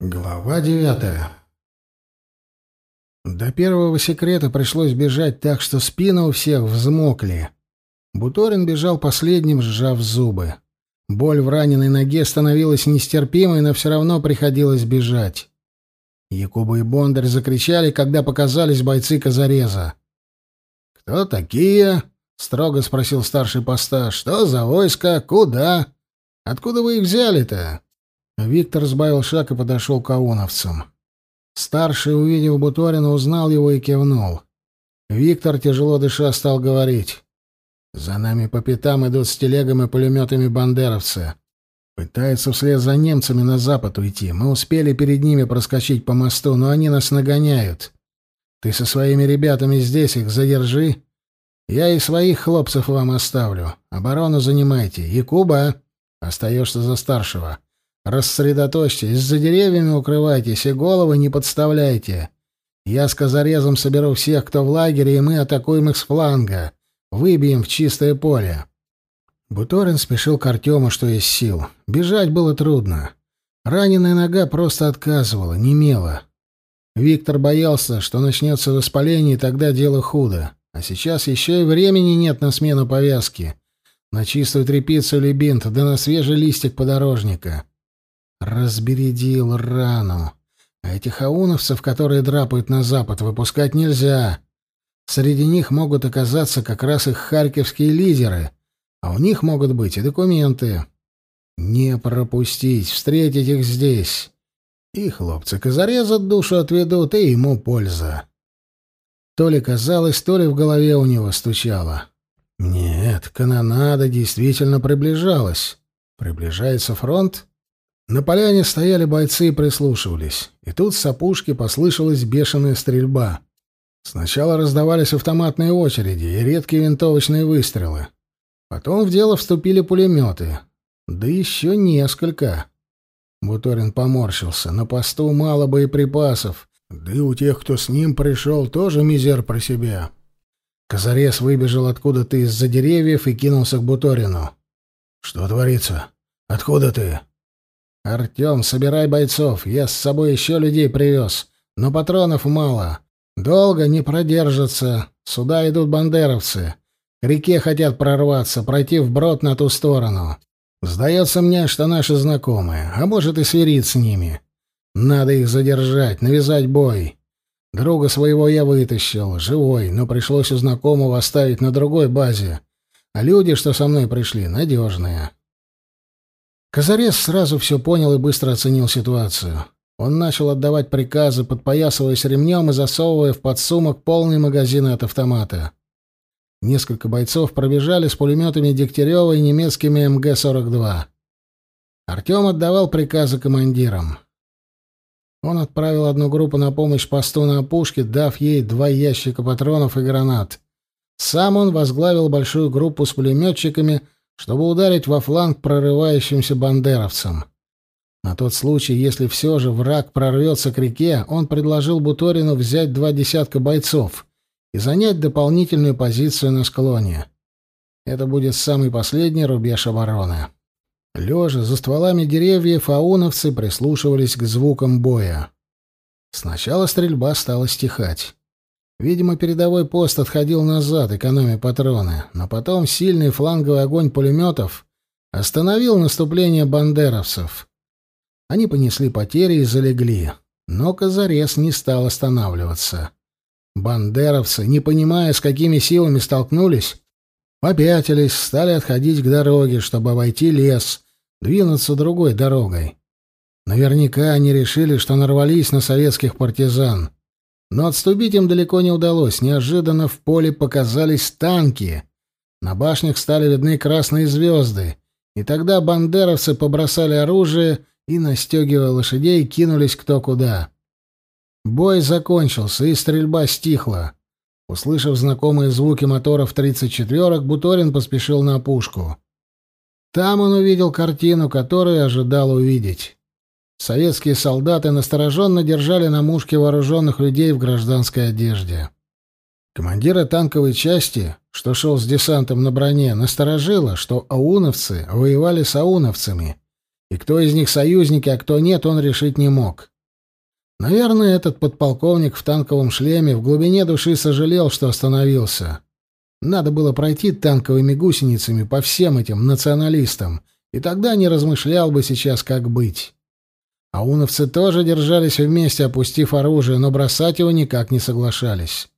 Глава девятая. До первого секрета пришлось бежать так, что спины у всех взмокли. Буторин бежал последним, сжав зубы. Боль в раненой ноге становилась нестерпимой, но все равно приходилось бежать. Якуба и Бондарь закричали, когда показались бойцы Казареза. «Кто такие?» — строго спросил старший поста. «Что за войско? Куда? Откуда вы их взяли-то?» Виктор сбавил шаг и подошел к ауновцам. Старший, увидев Буторина, узнал его и кивнул. Виктор, тяжело дыша, стал говорить. «За нами по пятам идут с телегами и пулеметами бандеровцы. Пытаются вслед за немцами на запад уйти. Мы успели перед ними проскочить по мосту, но они нас нагоняют. Ты со своими ребятами здесь их задержи. Я и своих хлопцев вам оставлю. Оборону занимайте. Якуба, остаешься за старшего. Рассредоточьтесь, за деревьями укрывайтесь и головы не подставляйте. Я с козарезом соберу всех, кто в лагере, и мы атакуем их с фланга. Выбьем в чистое поле. Буторин спешил к Артему, что есть сил. Бежать было трудно. Раненая нога просто отказывала, немела. Виктор боялся, что начнется воспаление, и тогда дело худо. А сейчас еще и времени нет на смену повязки. На чистую тряпицу или бинт, да на свежий листик подорожника. Разбередил рану. А этих ауновцев, которые драпают на запад, выпускать нельзя. Среди них могут оказаться как раз их харьковские лидеры, а у них могут быть и документы. Не пропустить, встретить их здесь. И хлопцы зарезать душу отведут, и ему польза. То ли казалось, то ли в голове у него стучало. Нет, канонада действительно приближалась. Приближается фронт? На поляне стояли бойцы и прислушивались. И тут с опушки послышалась бешеная стрельба. Сначала раздавались автоматные очереди и редкие винтовочные выстрелы. Потом в дело вступили пулеметы. Да еще несколько. Буторин поморщился. На посту мало боеприпасов. Да и у тех, кто с ним пришел, тоже мизер про себя. Казарес выбежал откуда-то из-за деревьев и кинулся к Буторину. «Что творится? Откуда ты?» «Артем, собирай бойцов. Я с собой еще людей привез. Но патронов мало. Долго не продержатся. Сюда идут бандеровцы. К реке хотят прорваться, пройти вброд на ту сторону. Сдается мне, что наши знакомые, а может и сверить с ними. Надо их задержать, навязать бой. Друга своего я вытащил, живой, но пришлось у знакомого оставить на другой базе. А люди, что со мной пришли, надежные. Казарес сразу все понял и быстро оценил ситуацию. Он начал отдавать приказы, подпоясываясь ремнем и засовывая в подсумок полный магазин от автомата. Несколько бойцов пробежали с пулеметами Дегтярева и немецкими МГ-42. Артем отдавал приказы командирам. Он отправил одну группу на помощь посту на опушке, дав ей два ящика патронов и гранат. Сам он возглавил большую группу с пулеметчиками — чтобы ударить во фланг прорывающимся бандеровцам. На тот случай, если все же враг прорвется к реке, он предложил Буторину взять два десятка бойцов и занять дополнительную позицию на склоне. Это будет самый последний рубеж обороны. Лежа за стволами деревьев, ауновцы прислушивались к звукам боя. Сначала стрельба стала стихать. Видимо, передовой пост отходил назад, экономя патроны, но потом сильный фланговый огонь пулеметов остановил наступление бандеровцев. Они понесли потери и залегли, но Казарес не стал останавливаться. Бандеровцы, не понимая, с какими силами столкнулись, попятились, стали отходить к дороге, чтобы обойти лес, двинуться другой дорогой. Наверняка они решили, что нарвались на советских партизан — но отступить им далеко не удалось. Неожиданно в поле показались танки. На башнях стали видны красные звезды. И тогда бандеровцы побросали оружие и, настегивая лошадей, кинулись кто куда. Бой закончился, и стрельба стихла. Услышав знакомые звуки моторов 34-ок, Буторин поспешил на опушку. Там он увидел картину, которую ожидал увидеть. Советские солдаты настороженно держали на мушке вооруженных людей в гражданской одежде. Командира танковой части, что шел с десантом на броне, насторожило, что ауновцы воевали с ауновцами, и кто из них союзники, а кто нет, он решить не мог. Наверное, этот подполковник в танковом шлеме в глубине души сожалел, что остановился. Надо было пройти танковыми гусеницами по всем этим националистам, и тогда не размышлял бы сейчас, как быть. Ауновцы тоже держались вместе, опустив оружие, но бросать его никак не соглашались.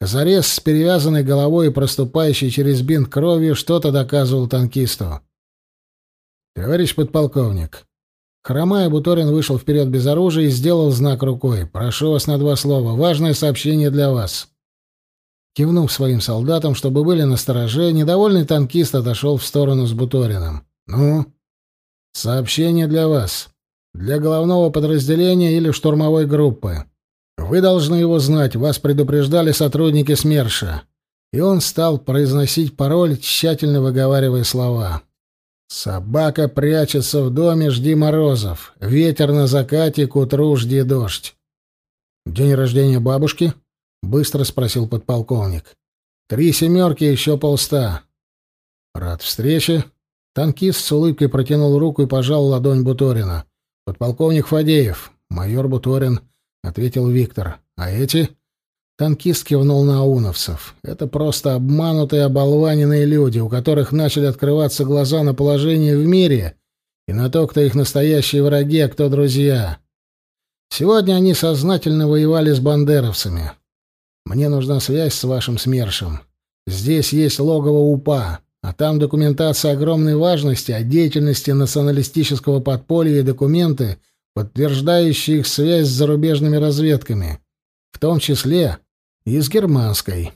Казарес с перевязанной головой и проступающей через бинт кровью что-то доказывал танкисту. «Товарищ подполковник». Хромая, Буторин вышел вперед без оружия и сделал знак рукой. «Прошу вас на два слова. Важное сообщение для вас». Кивнув своим солдатам, чтобы были на стороже, недовольный танкист отошел в сторону с Буториным. «Ну?» «Сообщение для вас. Для головного подразделения или штурмовой группы. Вы должны его знать, вас предупреждали сотрудники СМЕРШа». И он стал произносить пароль, тщательно выговаривая слова. «Собака прячется в доме, жди морозов. Ветер на закате, к утру жди дождь». «День рождения бабушки?» — быстро спросил подполковник. «Три семерки, еще полста». «Рад встрече». Танкист с улыбкой протянул руку и пожал ладонь Буторина. «Подполковник Фадеев». «Майор Буторин», — ответил Виктор. «А эти?» Танкист кивнул на ауновцев. Это просто обманутые, оболваненные люди, у которых начали открываться глаза на положение в мире и на то, кто их настоящие враги, а кто друзья. Сегодня они сознательно воевали с бандеровцами. Мне нужна связь с вашим СМЕРШем. Здесь есть логово УПА, а там документация огромной важности о деятельности националистического подполья и документы, подтверждающие их связь с зарубежными разведками, в том числе и с германской.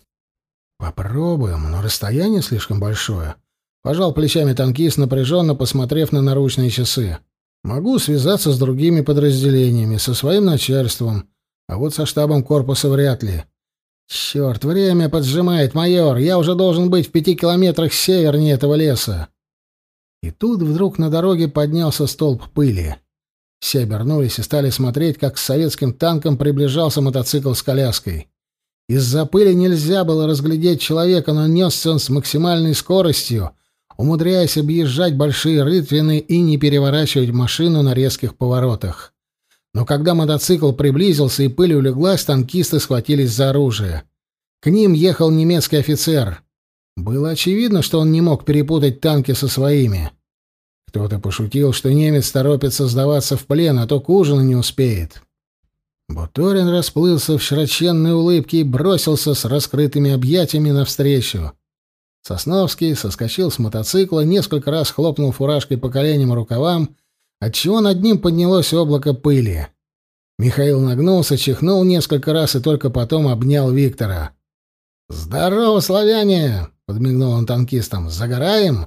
Попробуем, но расстояние слишком большое. Пожал плечами танкист, напряженно посмотрев на наручные часы. Могу связаться с другими подразделениями, со своим начальством, а вот со штабом корпуса вряд ли. Черт, время поджимает, майор. Я уже должен быть в пяти километрах севернее этого леса. И тут вдруг на дороге поднялся столб пыли. Все обернулись и стали смотреть, как с советским танком приближался мотоцикл с коляской. Из-за пыли нельзя было разглядеть человека, но несся он с максимальной скоростью, умудряясь объезжать большие рытвины и не переворачивать машину на резких поворотах. Но когда мотоцикл приблизился и пыль улеглась, танкисты схватились за оружие. К ним ехал немецкий офицер. Было очевидно, что он не мог перепутать танки со своими. Кто-то пошутил, что немец торопится сдаваться в плен, а то к ужину не успеет. Буторин расплылся в широченной улыбке и бросился с раскрытыми объятиями навстречу. Сосновский соскочил с мотоцикла, несколько раз хлопнул фуражкой по коленям и рукавам, отчего над ним поднялось облако пыли. Михаил нагнулся, чихнул несколько раз и только потом обнял Виктора. «Здорово, славяне!» — подмигнул он танкистам. «Загораем?»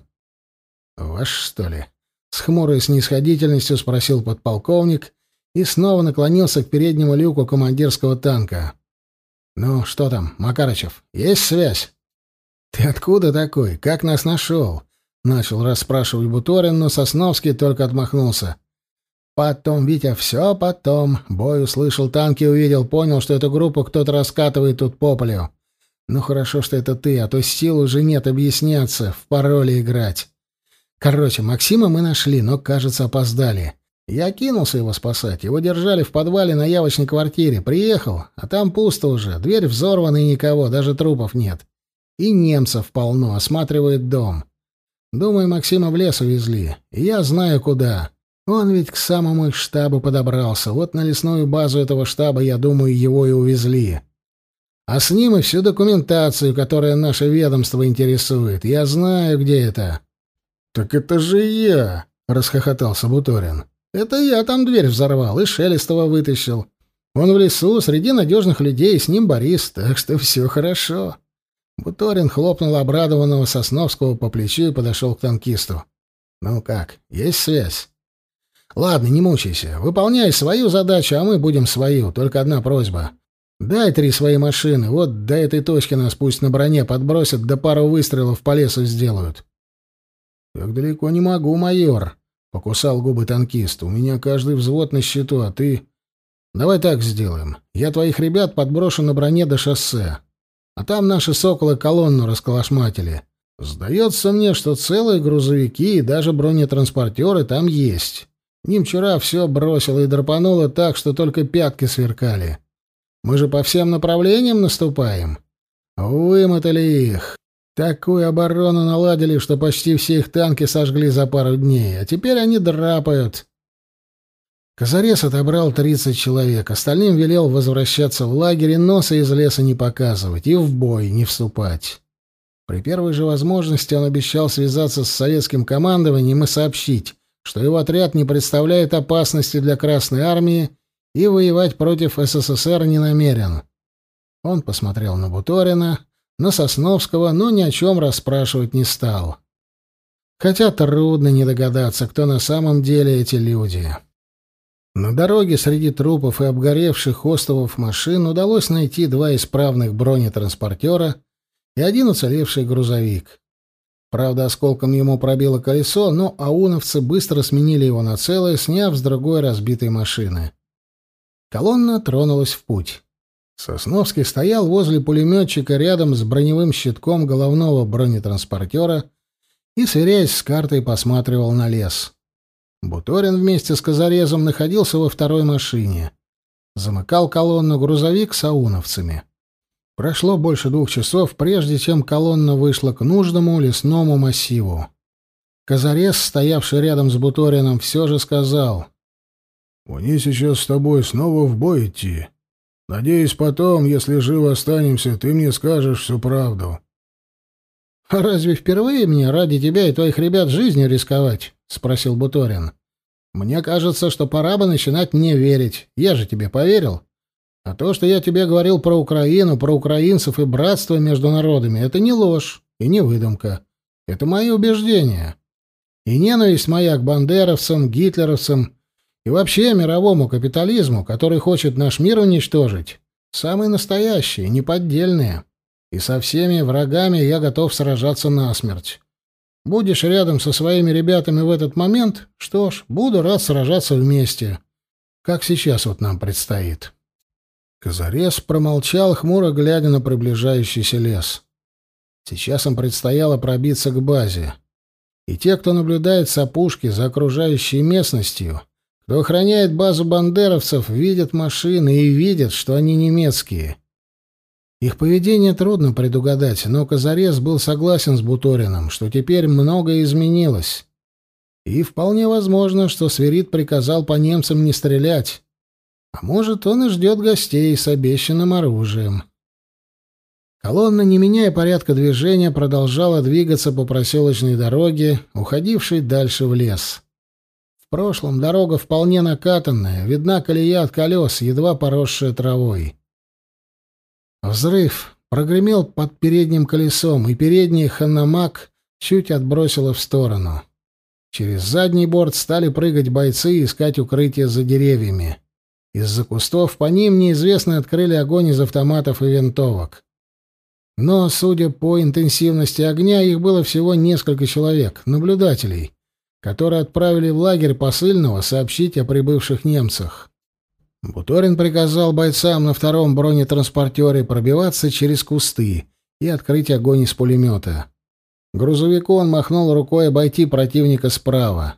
«Ваш, что ли?» — с хмурой снисходительностью спросил подполковник и снова наклонился к переднему люку командирского танка. «Ну, что там, Макарычев, есть связь?» «Ты откуда такой? Как нас нашел?» — начал расспрашивать Буторин, но Сосновский только отмахнулся. «Потом, Витя, все потом. Бой услышал, танки увидел, понял, что эту группу кто-то раскатывает тут по полю. Ну хорошо, что это ты, а то сил уже нет объясняться, в пароле играть. Короче, Максима мы нашли, но, кажется, опоздали. Я кинулся его спасать. Его держали в подвале на явочной квартире. Приехал, а там пусто уже. Дверь взорвана и никого, даже трупов нет. И немцев полно, осматривают дом. Думаю, Максима в лес увезли. И я знаю, куда. Он ведь к самому их штабу подобрался. Вот на лесную базу этого штаба, я думаю, его и увезли. А с ним и всю документацию, которая наше ведомство интересует. Я знаю, где это. — Так это же я! — расхохотался Буторин. Это я там дверь взорвал и Шелестова вытащил. Он в лесу, среди надежных людей, с ним Борис, так что все хорошо. Буторин хлопнул обрадованного Сосновского по плечу и подошел к танкисту. «Ну как, есть связь?» «Ладно, не мучайся. Выполняй свою задачу, а мы будем свою. Только одна просьба. Дай три свои машины. Вот до этой точки нас пусть на броне подбросят, да пару выстрелов по лесу сделают». «Так далеко не могу, майор», Покусал губы танкист. «У меня каждый взвод на счету, а ты...» «Давай так сделаем. Я твоих ребят подброшу на броне до шоссе. А там наши соколы колонну расколошматили. Сдается мне, что целые грузовики и даже бронетранспортеры там есть. Ним вчера все бросило и драпануло так, что только пятки сверкали. Мы же по всем направлениям наступаем. Вымотали их. Такую оборону наладили, что почти все их танки сожгли за пару дней, а теперь они драпают. Казарес отобрал 30 человек, остальным велел возвращаться в лагерь носа из леса не показывать и в бой не вступать. При первой же возможности он обещал связаться с советским командованием и сообщить, что его отряд не представляет опасности для Красной Армии и воевать против СССР не намерен. Он посмотрел на Буторина, на Сосновского, но ни о чем расспрашивать не стал. Хотя трудно не догадаться, кто на самом деле эти люди. На дороге среди трупов и обгоревших остовов машин удалось найти два исправных бронетранспортера и один уцелевший грузовик. Правда, осколком ему пробило колесо, но ауновцы быстро сменили его на целое, сняв с другой разбитой машины. Колонна тронулась в путь. Сосновский стоял возле пулеметчика рядом с броневым щитком головного бронетранспортера и, сверяясь с картой, посматривал на лес. Буторин вместе с Казарезом находился во второй машине. Замыкал колонну грузовик с ауновцами. Прошло больше двух часов, прежде чем колонна вышла к нужному лесному массиву. Казарес, стоявший рядом с Буторином, все же сказал. «Мне сейчас с тобой снова в бой идти. Надеюсь, потом, если живо останемся, ты мне скажешь всю правду». «А разве впервые мне ради тебя и твоих ребят жизнью рисковать?» — спросил Буторин. «Мне кажется, что пора бы начинать мне верить. Я же тебе поверил. А то, что я тебе говорил про Украину, про украинцев и братство между народами, это не ложь и не выдумка. Это мои убеждения. И ненависть моя к бандеровцам, гитлеровцам и вообще мировому капитализму, который хочет наш мир уничтожить, самые настоящие, неподдельные. И со всеми врагами я готов сражаться насмерть. Будешь рядом со своими ребятами в этот момент, что ж, буду рад сражаться вместе, как сейчас вот нам предстоит». Казарес промолчал, хмуро глядя на приближающийся лес. Сейчас им предстояло пробиться к базе. И те, кто наблюдает с опушки за окружающей местностью, кто охраняет базу бандеровцев, видят машины и видят, что они немецкие. Их поведение трудно предугадать, но Казарес был согласен с Буториным, что теперь многое изменилось. И вполне возможно, что Сверид приказал по немцам не стрелять, а может, он и ждет гостей с обещанным оружием. Колонна, не меняя порядка движения, продолжала двигаться по проселочной дороге, уходившей дальше в лес. В прошлом дорога вполне накатанная, видна колея от колес, едва поросшая травой. Взрыв прогремел под передним колесом, и передний ханамак чуть отбросило в сторону. Через задний борт стали прыгать бойцы и искать укрытие за деревьями. Из-за кустов по ним неизвестные открыли огонь из автоматов и винтовок. Но, судя по интенсивности огня, их было всего несколько человек, наблюдателей, которые отправили в лагерь посыльного сообщить о прибывших немцах. Буторин приказал бойцам на втором бронетранспортере пробиваться через кусты и открыть огонь из пулемета. Грузовику он махнул рукой обойти противника справа.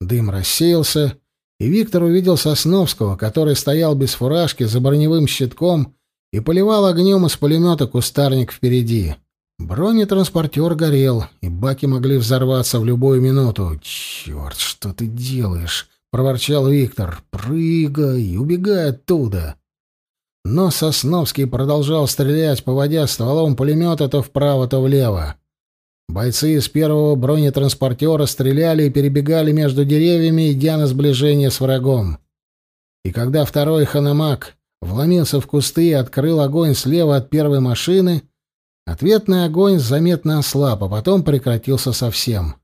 Дым рассеялся, и Виктор увидел Сосновского, который стоял без фуражки за броневым щитком и поливал огнем из пулемета кустарник впереди. Бронетранспортер горел, и баки могли взорваться в любую минуту. «Черт, что ты делаешь?» — проворчал Виктор. «Прыгай, убегай оттуда!» Но Сосновский продолжал стрелять, поводя стволом пулемета то вправо, то влево. Бойцы из первого бронетранспортера стреляли и перебегали между деревьями, идя на сближение с врагом. И когда второй ханамак вломился в кусты и открыл огонь слева от первой машины, ответный огонь заметно ослаб, а потом прекратился совсем.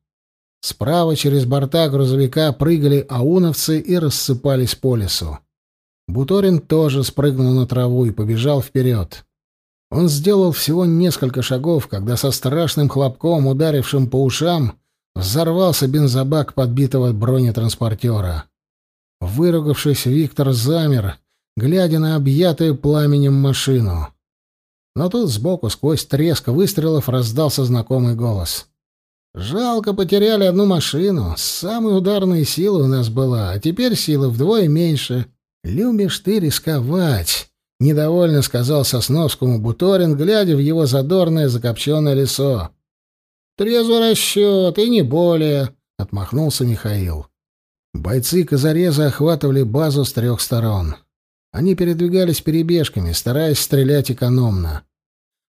Справа через борта грузовика прыгали ауновцы и рассыпались по лесу. Буторин тоже спрыгнул на траву и побежал вперед. Он сделал всего несколько шагов, когда со страшным хлопком, ударившим по ушам, взорвался бензобак подбитого бронетранспортера. Выругавшись, Виктор замер, глядя на объятую пламенем машину. Но тут сбоку, сквозь треск выстрелов, раздался знакомый голос. «Жалко, потеряли одну машину. Самая ударная сила у нас была, а теперь силы вдвое меньше. Любишь ты рисковать», — недовольно сказал Сосновскому Буторин, глядя в его задорное закопченное лицо. «Трезвый расчет, и не более», — отмахнулся Михаил. Бойцы Казареза охватывали базу с трех сторон. Они передвигались перебежками, стараясь стрелять экономно.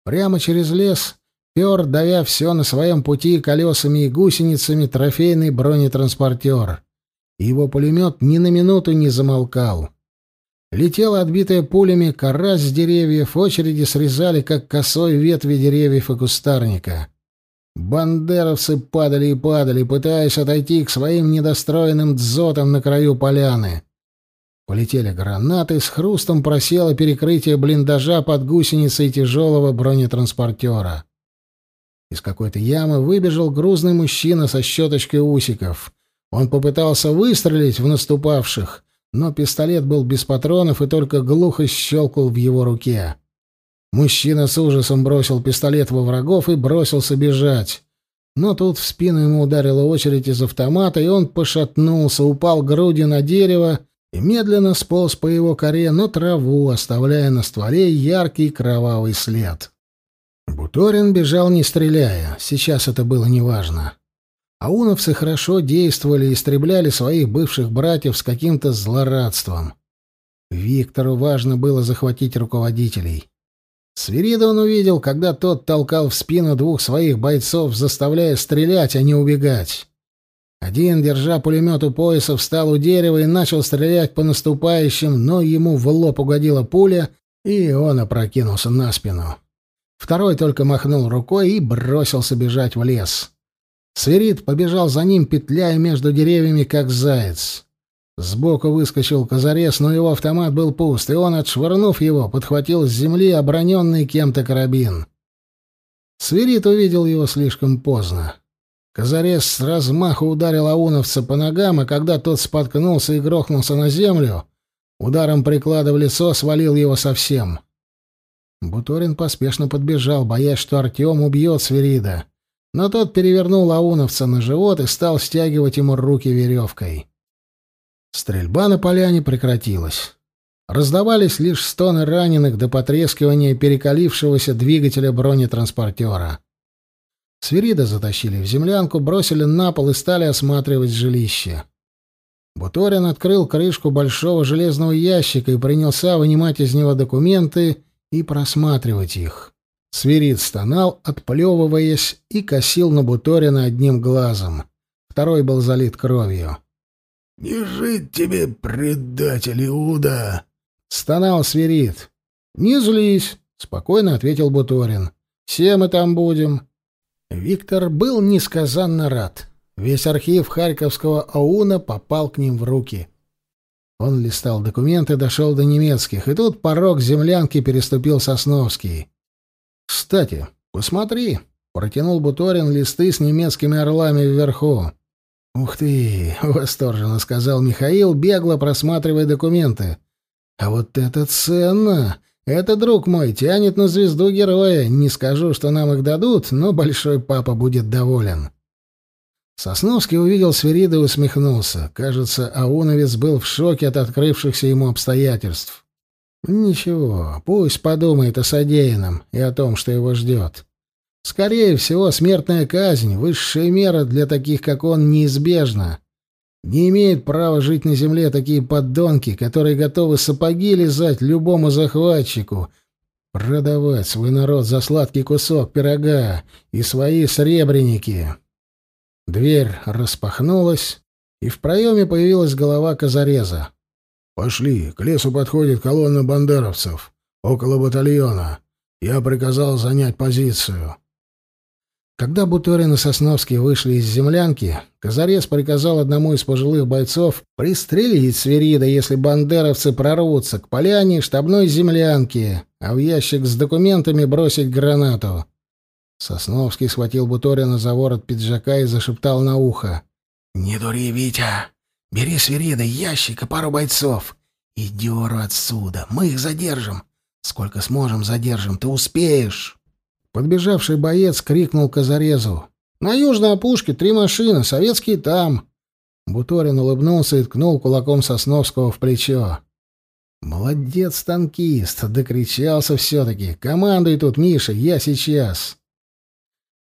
Прямо через лес пер, давя все на своем пути колесами и гусеницами, трофейный бронетранспортер. Его пулемет ни на минуту не замолкал. Летела отбитая пулями кора с деревьев, очереди срезали, как косой ветви деревьев и кустарника. Бандеровцы падали и падали, пытаясь отойти к своим недостроенным дзотам на краю поляны. Полетели гранаты, с хрустом просело перекрытие блиндажа под гусеницей тяжелого бронетранспортера. Из какой-то ямы выбежал грузный мужчина со щеточкой усиков. Он попытался выстрелить в наступавших, но пистолет был без патронов и только глухо щелкал в его руке. Мужчина с ужасом бросил пистолет во врагов и бросился бежать. Но тут в спину ему ударила очередь из автомата, и он пошатнулся, упал грудью на дерево и медленно сполз по его коре на траву, оставляя на стволе яркий кровавый след. Буторин бежал не стреляя, сейчас это было неважно. Ауновцы хорошо действовали и истребляли своих бывших братьев с каким-то злорадством. Виктору важно было захватить руководителей. Свирида он увидел, когда тот толкал в спину двух своих бойцов, заставляя стрелять, а не убегать. Один, держа пулемет у пояса, встал у дерева и начал стрелять по наступающим, но ему в лоб угодила пуля, и он опрокинулся на спину. Второй только махнул рукой и бросился бежать в лес. Свирид побежал за ним, петляя между деревьями, как заяц. Сбоку выскочил Казарес, но его автомат был пуст, и он, отшвырнув его, подхватил с земли оброненный кем-то карабин. Свирит увидел его слишком поздно. Казарес с размаху ударил ауновца по ногам, а когда тот споткнулся и грохнулся на землю, ударом приклада в лицо свалил его совсем. Буторин поспешно подбежал, боясь, что Артем убьет Свирида. Но тот перевернул ауновца на живот и стал стягивать ему руки веревкой. Стрельба на поляне прекратилась. Раздавались лишь стоны раненых до потрескивания перекалившегося двигателя бронетранспортера. Свирида затащили в землянку, бросили на пол и стали осматривать жилище. Буторин открыл крышку большого железного ящика и принялся вынимать из него документы и просматривать их. Свирид стонал, отплевываясь, и косил на Буторина одним глазом. Второй был залит кровью. «Не жить тебе, предатель Иуда!» — стонал свирит. «Не злись», — спокойно ответил Буторин. «Все мы там будем». Виктор был несказанно рад. Весь архив Харьковского АУНа попал к ним в руки. Он листал документы, дошел до немецких, и тут порог землянки переступил Сосновский. «Кстати, посмотри», — протянул Буторин листы с немецкими орлами вверху. «Ух ты!» — восторженно сказал Михаил, бегло просматривая документы. «А вот это ценно! Это, друг мой, тянет на звезду героя. Не скажу, что нам их дадут, но большой папа будет доволен». Сосновский увидел Сверида и усмехнулся. Кажется, Ауновец был в шоке от открывшихся ему обстоятельств. «Ничего, пусть подумает о содеянном и о том, что его ждет. Скорее всего, смертная казнь, высшая мера для таких, как он, неизбежна. Не имеют права жить на земле такие подонки, которые готовы сапоги лизать любому захватчику, продавать свой народ за сладкий кусок пирога и свои сребреники. Дверь распахнулась, и в проеме появилась голова Казареза. «Пошли, к лесу подходит колонна бандеровцев, около батальона. Я приказал занять позицию». Когда Буторин и Сосновский вышли из землянки, Казарес приказал одному из пожилых бойцов пристрелить Свирида, если бандеровцы прорвутся к поляне штабной землянки, а в ящик с документами бросить гранату. Сосновский схватил Буторина за ворот пиджака и зашептал на ухо. «Не дури, Витя! Бери Свирида, ящик и пару бойцов. И дёру отсюда, мы их задержим. Сколько сможем, задержим. Ты успеешь!» Подбежавший боец крикнул Казарезу. «На южной опушке три машины, советские там!» Буторин улыбнулся и ткнул кулаком Сосновского в плечо. «Молодец, танкист!» — докричался все-таки. «Командуй тут, Миша, я сейчас!»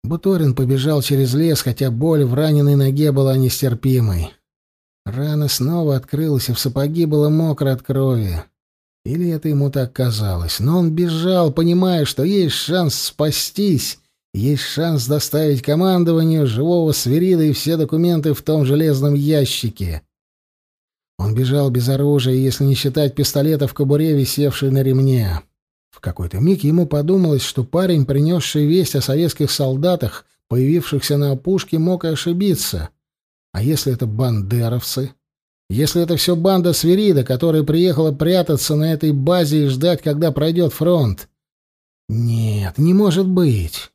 Буторин побежал через лес, хотя боль в раненой ноге была нестерпимой. Рана снова открылась, и в сапоги было мокро от крови. Или это ему так казалось, но он бежал, понимая, что есть шанс спастись, есть шанс доставить командованию живого свирида и все документы в том железном ящике. Он бежал без оружия, если не считать пистолета в кобуре, висевшей на ремне. В какой-то миг ему подумалось, что парень, принесший весть о советских солдатах, появившихся на опушке, мог и ошибиться. А если это бандеровцы? Если это все банда Свирида, которая приехала прятаться на этой базе и ждать, когда пройдет фронт? Нет, не может быть.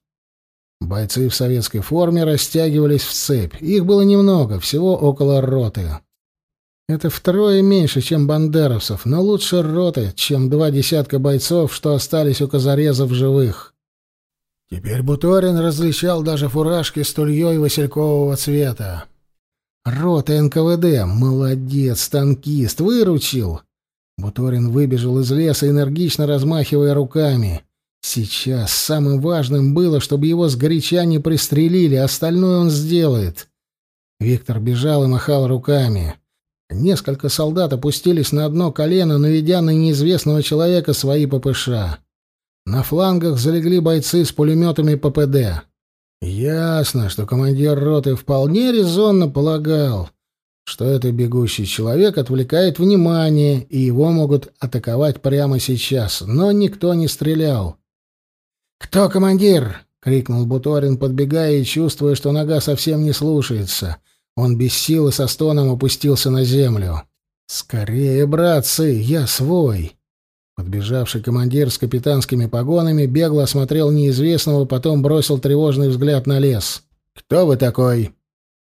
Бойцы в советской форме растягивались в цепь. Их было немного, всего около роты. Это втрое меньше, чем бандеровцев, но лучше роты, чем два десятка бойцов, что остались у Казарезов живых. Теперь Буторин различал даже фуражки с тульей василькового цвета. Рота НКВД. Молодец, танкист, выручил. Буторин выбежал из леса, энергично размахивая руками. Сейчас самым важным было, чтобы его сгоряча не пристрелили, остальное он сделает. Виктор бежал и махал руками. Несколько солдат опустились на одно колено, наведя на неизвестного человека свои ППШ. На флангах залегли бойцы с пулеметами ППД. Ясно, что командир роты вполне резонно полагал, что этот бегущий человек отвлекает внимание, и его могут атаковать прямо сейчас, но никто не стрелял. «Кто командир?» — крикнул Буторин, подбегая и чувствуя, что нога совсем не слушается — он без силы со стоном опустился на землю. «Скорее, братцы, я свой!» Подбежавший командир с капитанскими погонами бегло осмотрел неизвестного, потом бросил тревожный взгляд на лес. «Кто вы такой?»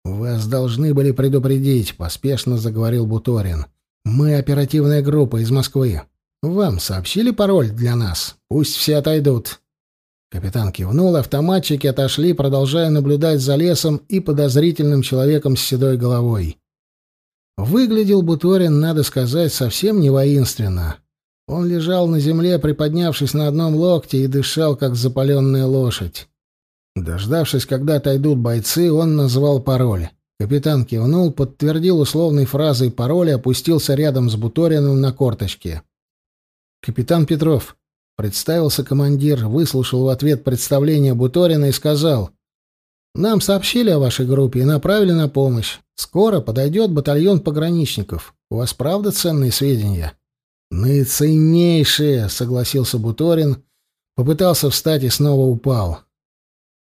«Вас должны были предупредить», — поспешно заговорил Буторин. «Мы оперативная группа из Москвы. Вам сообщили пароль для нас? Пусть все отойдут. Капитан кивнул, автоматчики отошли, продолжая наблюдать за лесом и подозрительным человеком с седой головой. Выглядел Буторин, надо сказать, совсем не воинственно. Он лежал на земле, приподнявшись на одном локте, и дышал, как запаленная лошадь. Дождавшись, когда отойдут бойцы, он назвал пароль. Капитан кивнул, подтвердил условной фразой пароль и опустился рядом с Буториным на корточке. «Капитан Петров, Представился командир, выслушал в ответ представление Буторина и сказал, «Нам сообщили о вашей группе и направили на помощь. Скоро подойдет батальон пограничников. У вас правда ценные сведения?» «Наиценнейшие», — согласился Буторин, попытался встать и снова упал.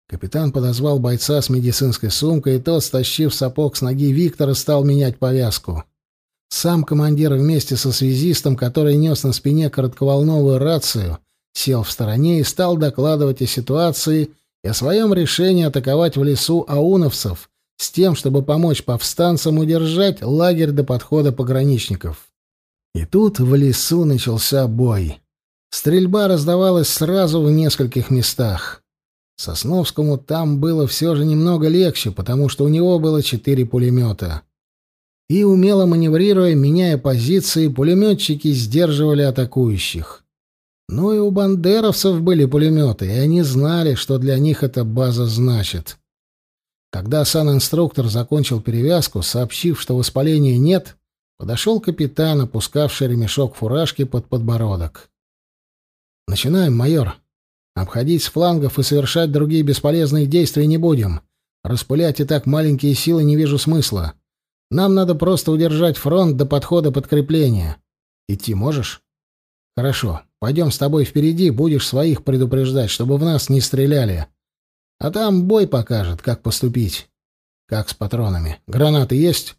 Капитан подозвал бойца с медицинской сумкой, и тот, стащив сапог с ноги Виктора, стал менять повязку. Сам командир вместе со связистом, который нес на спине коротковолновую рацию, сел в стороне и стал докладывать о ситуации и о своем решении атаковать в лесу ауновцев с тем, чтобы помочь повстанцам удержать лагерь до подхода пограничников. И тут в лесу начался бой. Стрельба раздавалась сразу в нескольких местах. Сосновскому там было все же немного легче, потому что у него было четыре пулемета и, умело маневрируя, меняя позиции, пулеметчики сдерживали атакующих. Но и у бандеровцев были пулеметы, и они знали, что для них эта база значит. Когда сан-инструктор закончил перевязку, сообщив, что воспаления нет, подошел капитан, опускавший ремешок фуражки под подбородок. «Начинаем, майор. Обходить с флангов и совершать другие бесполезные действия не будем. Распылять и так маленькие силы не вижу смысла. Нам надо просто удержать фронт до подхода подкрепления. Идти можешь? Хорошо. Пойдем с тобой впереди, будешь своих предупреждать, чтобы в нас не стреляли. А там бой покажет, как поступить. Как с патронами. Гранаты есть?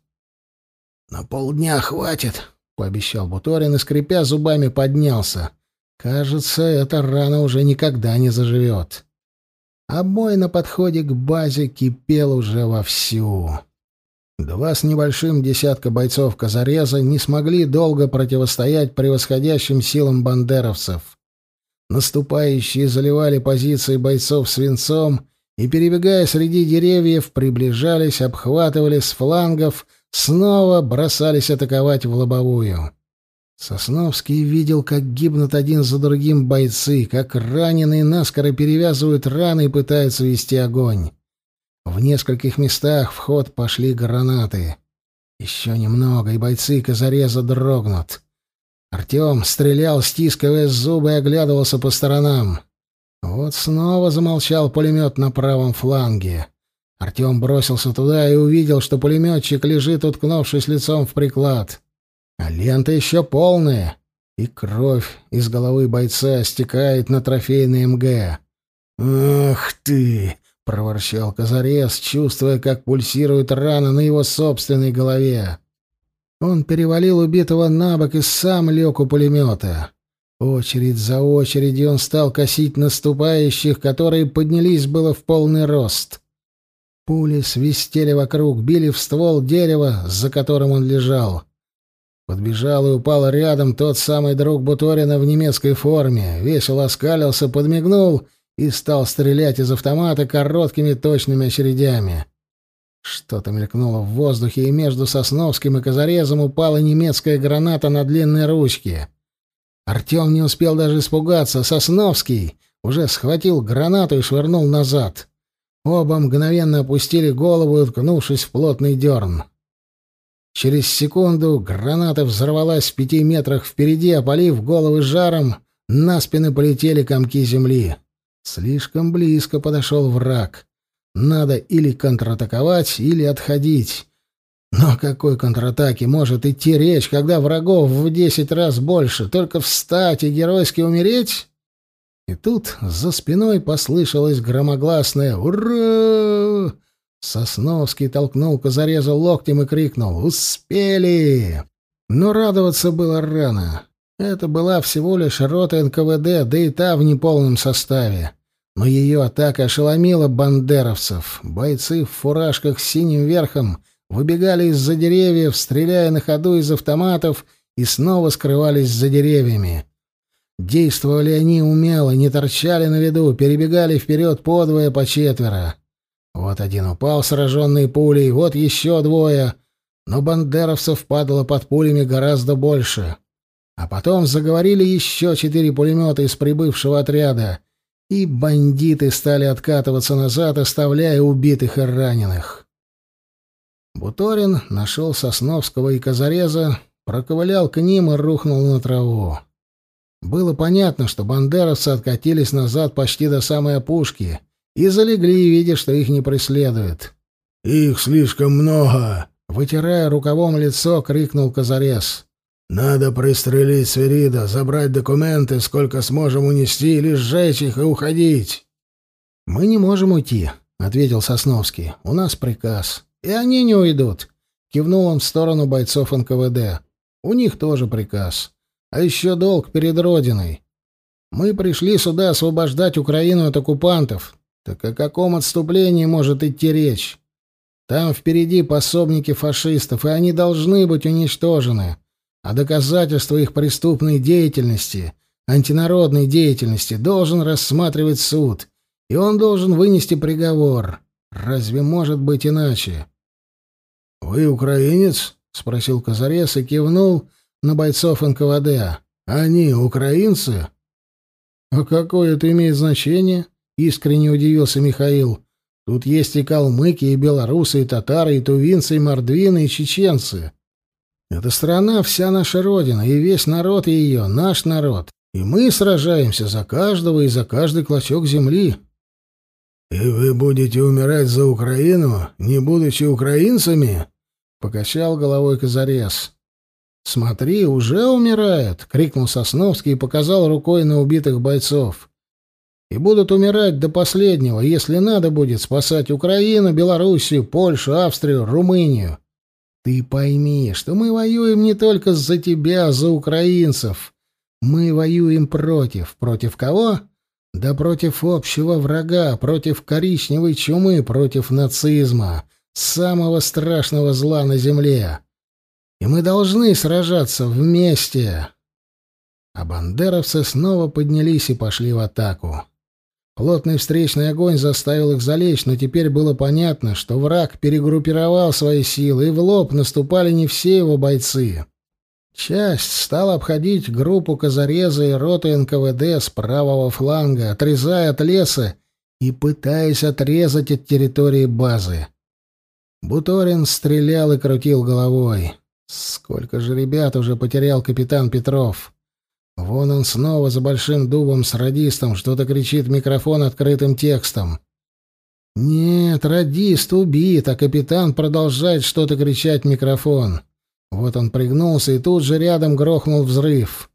На полдня хватит, пообещал Буторин и, скрипя зубами, поднялся. Кажется, эта рана уже никогда не заживет. А бой на подходе к базе кипел уже вовсю. Два с небольшим десятка бойцов Казареза не смогли долго противостоять превосходящим силам бандеровцев. Наступающие заливали позиции бойцов свинцом и, перебегая среди деревьев, приближались, обхватывали с флангов, снова бросались атаковать в лобовую. Сосновский видел, как гибнут один за другим бойцы, как раненые наскоро перевязывают раны и пытаются вести огонь. В нескольких местах в ход пошли гранаты. Еще немного, и бойцы козареза дрогнут. Артем стрелял, стискивая зубы, и оглядывался по сторонам. Вот снова замолчал пулемет на правом фланге. Артем бросился туда и увидел, что пулеметчик лежит, уткнувшись лицом в приклад. А лента еще полная, и кровь из головы бойца стекает на трофейный МГ. «Ах ты!» — проворчал Казарес, чувствуя, как пульсирует рана на его собственной голове. Он перевалил убитого на бок и сам лег у пулемета. Очередь за очередью он стал косить наступающих, которые поднялись было в полный рост. Пули свистели вокруг, били в ствол дерева, за которым он лежал. Подбежал и упал рядом тот самый друг Буторина в немецкой форме, весело оскалился, подмигнул и стал стрелять из автомата короткими точными очередями. Что-то мелькнуло в воздухе, и между Сосновским и Козарезом упала немецкая граната на длинной ручке. Артем не успел даже испугаться. Сосновский уже схватил гранату и швырнул назад. Оба мгновенно опустили голову, уткнувшись в плотный дерн. Через секунду граната взорвалась в пяти метрах впереди, опалив головы жаром, на спины полетели комки земли. Слишком близко подошел враг. Надо или контратаковать, или отходить. Но о какой контратаке может идти речь, когда врагов в десять раз больше? Только встать и геройски умереть? И тут за спиной послышалось громогласное «Ура!» Сосновский толкнул Козареза локтем и крикнул «Успели!». Но радоваться было рано. Это была всего лишь рота НКВД, да и та в неполном составе. Но ее атака ошеломила бандеровцев. Бойцы в фуражках с синим верхом выбегали из-за деревьев, стреляя на ходу из автоматов и снова скрывались за деревьями. Действовали они умело, не торчали на виду, перебегали вперед подвое по четверо. Вот один упал, сраженный пулей, вот еще двое. Но бандеровцев падало под пулями гораздо больше. А потом заговорили еще четыре пулемета из прибывшего отряда, и бандиты стали откатываться назад, оставляя убитых и раненых. Буторин нашел Сосновского и Казареза, проковылял к ним и рухнул на траву. Было понятно, что бандеровцы откатились назад почти до самой опушки — и залегли, видя, что их не преследуют. «Их слишком много!» — вытирая рукавом лицо, крикнул Казарес. «Надо пристрелить Сверида, забрать документы, сколько сможем унести, или сжечь их и уходить». «Мы не можем уйти», — ответил Сосновский. «У нас приказ. И они не уйдут», — кивнул он в сторону бойцов НКВД. «У них тоже приказ. А еще долг перед Родиной. Мы пришли сюда освобождать Украину от оккупантов, так о каком отступлении может идти речь? Там впереди пособники фашистов, и они должны быть уничтожены. А доказательства их преступной деятельности, антинародной деятельности должен рассматривать суд, и он должен вынести приговор. Разве может быть иначе? — Вы украинец? — спросил Казарес и кивнул на бойцов НКВД. — Они украинцы? — А какое это имеет значение? —— искренне удивился Михаил. «Тут есть и калмыки, и белорусы, и татары, и тувинцы, и мордвины, и чеченцы. Эта страна — вся наша родина, и весь народ ее — наш народ. И мы сражаемся за каждого и за каждый клочок земли». «И вы будете умирать за Украину, не будучи украинцами?» — покачал головой Казарес. «Смотри, уже умирают!» — крикнул Сосновский и показал рукой на убитых бойцов и будут умирать до последнего, если надо будет спасать Украину, Белоруссию, Польшу, Австрию, Румынию. Ты пойми, что мы воюем не только за тебя, за украинцев. Мы воюем против. Против кого? Да против общего врага, против коричневой чумы, против нацизма, самого страшного зла на земле. И мы должны сражаться вместе. А бандеровцы снова поднялись и пошли в атаку. Плотный встречный огонь заставил их залечь, но теперь было понятно, что враг перегруппировал свои силы, и в лоб наступали не все его бойцы. Часть стала обходить группу Казареза и роты НКВД с правого фланга, отрезая от леса и пытаясь отрезать от территории базы. Буторин стрелял и крутил головой. Сколько же ребят уже потерял капитан Петров? Вон он снова за большим дубом с радистом что-то кричит в микрофон открытым текстом. Нет, радист убит, а капитан продолжает что-то кричать в микрофон. Вот он пригнулся, и тут же рядом грохнул взрыв.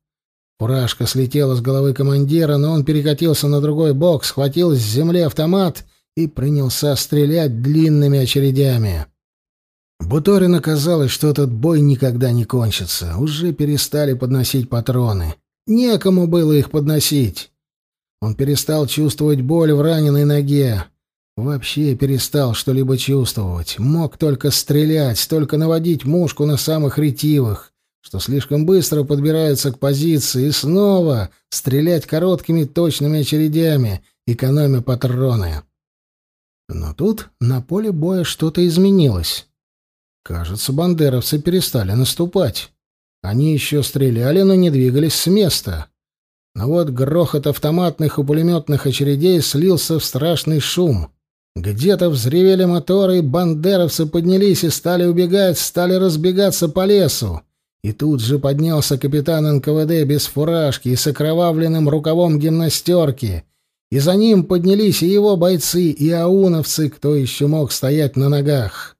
Фуражка слетела с головы командира, но он перекатился на другой бок, схватил с земли автомат и принялся стрелять длинными очередями. Буторину казалось, что этот бой никогда не кончится. Уже перестали подносить патроны. Некому было их подносить. Он перестал чувствовать боль в раненой ноге. Вообще перестал что-либо чувствовать. Мог только стрелять, только наводить мушку на самых ретивых, что слишком быстро подбираются к позиции, и снова стрелять короткими точными очередями, экономя патроны. Но тут на поле боя что-то изменилось. Кажется, бандеровцы перестали наступать. Они еще стреляли, но не двигались с места. Но вот грохот автоматных и пулеметных очередей слился в страшный шум. Где-то взревели моторы, и бандеровцы поднялись и стали убегать, стали разбегаться по лесу. И тут же поднялся капитан НКВД без фуражки и с окровавленным рукавом гимнастерки. И за ним поднялись и его бойцы, и ауновцы, кто еще мог стоять на ногах.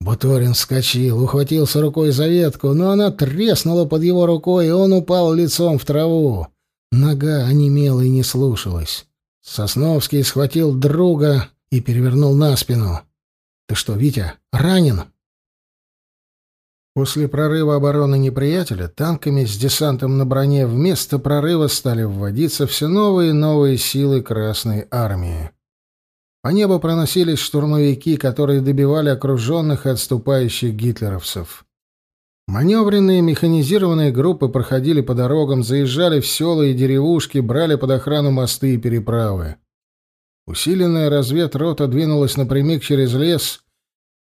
Буторин вскочил, ухватился рукой за ветку, но она треснула под его рукой, и он упал лицом в траву. Нога онемела и не слушалась. Сосновский схватил друга и перевернул на спину. «Ты что, Витя, ранен?» После прорыва обороны неприятеля танками с десантом на броне вместо прорыва стали вводиться все новые и новые силы Красной Армии. По небу проносились штурмовики, которые добивали окруженных и отступающих гитлеровцев. Маневренные механизированные группы проходили по дорогам, заезжали в села и деревушки, брали под охрану мосты и переправы. Усиленная разведрота двинулась напрямик через лес,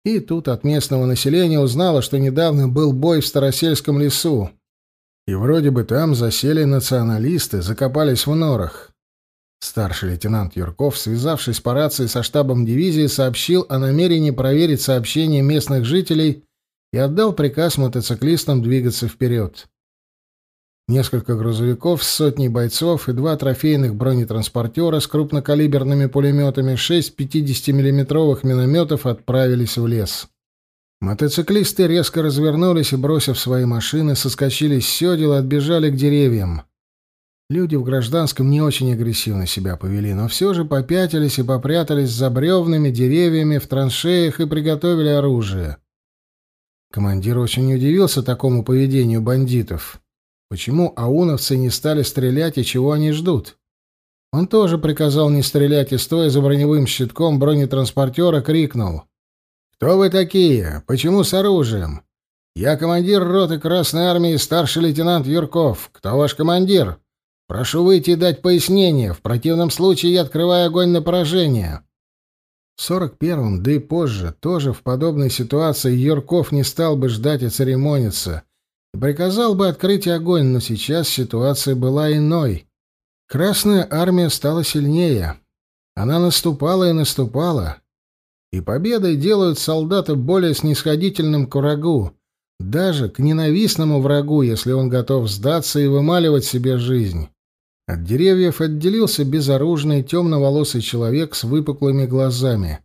и тут от местного населения узнала, что недавно был бой в Старосельском лесу. И вроде бы там засели националисты, закопались в норах. Старший лейтенант Юрков, связавшись по рации со штабом дивизии, сообщил о намерении проверить сообщения местных жителей и отдал приказ мотоциклистам двигаться вперед. Несколько грузовиков с сотней бойцов и два трофейных бронетранспортера с крупнокалиберными пулеметами, шесть 50-миллиметровых минометов отправились в лес. Мотоциклисты резко развернулись и, бросив свои машины, соскочили с седел и отбежали к деревьям. Люди в гражданском не очень агрессивно себя повели, но все же попятились и попрятались за бревнами, деревьями, в траншеях и приготовили оружие. Командир очень удивился такому поведению бандитов. Почему ауновцы не стали стрелять и чего они ждут? Он тоже приказал не стрелять и, стоя за броневым щитком бронетранспортера, крикнул. «Кто вы такие? Почему с оружием? Я командир роты Красной Армии, старший лейтенант Юрков. Кто ваш командир?» Прошу выйти и дать пояснение. В противном случае я открываю огонь на поражение. В 41-м, да и позже, тоже в подобной ситуации Юрков не стал бы ждать и церемониться. И приказал бы открыть огонь, но сейчас ситуация была иной. Красная армия стала сильнее. Она наступала и наступала. И победой делают солдата более снисходительным к врагу, даже к ненавистному врагу, если он готов сдаться и вымаливать себе жизнь. От деревьев отделился безоружный темноволосый человек с выпуклыми глазами,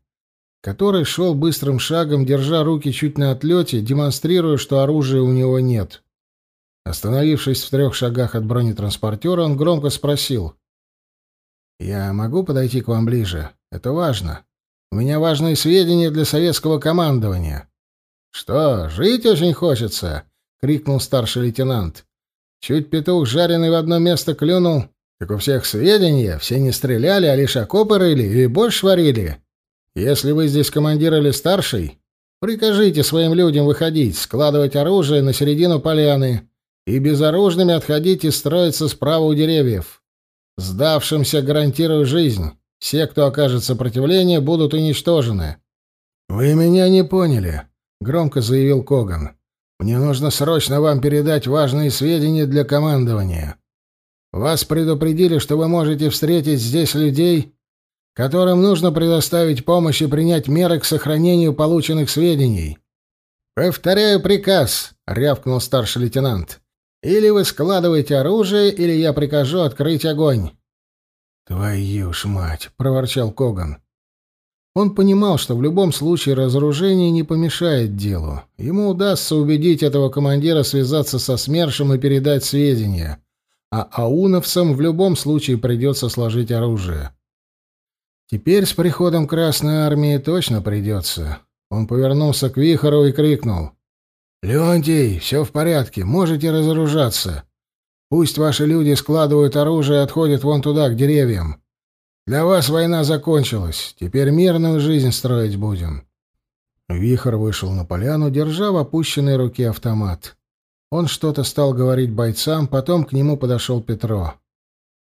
который шел быстрым шагом, держа руки чуть на отлете, демонстрируя, что оружия у него нет. Остановившись в трех шагах от бронетранспортера, он громко спросил. «Я могу подойти к вам ближе? Это важно. У меня важные сведения для советского командования». «Что, жить очень хочется?» — крикнул старший лейтенант. Чуть петух жареный в одно место клюнул, так у всех сведения, все не стреляли, а лишь окопы рыли или борщ варили. Если вы здесь командир или старший, прикажите своим людям выходить, складывать оружие на середину поляны И безоружными отходить и строиться справа у деревьев. Сдавшимся гарантирую жизнь. Все, кто окажет сопротивление, будут уничтожены. «Вы меня не поняли», — громко заявил Коган. «Мне нужно срочно вам передать важные сведения для командования. Вас предупредили, что вы можете встретить здесь людей, которым нужно предоставить помощь и принять меры к сохранению полученных сведений. «Повторяю приказ», — рявкнул старший лейтенант. «Или вы складываете оружие, или я прикажу открыть огонь». «Твою ж мать!» — проворчал Коган. Он понимал, что в любом случае разоружение не помешает делу. Ему удастся убедить этого командира связаться со СМЕРШем и передать сведения а ауновцам в любом случае придется сложить оружие. Теперь с приходом Красной Армии точно придется. Он повернулся к Вихору и крикнул. «Леонтий, все в порядке, можете разоружаться. Пусть ваши люди складывают оружие и отходят вон туда, к деревьям. Для вас война закончилась, теперь мирную жизнь строить будем». Вихор вышел на поляну, держа в опущенной руке автомат. Он что-то стал говорить бойцам, потом к нему подошел Петро.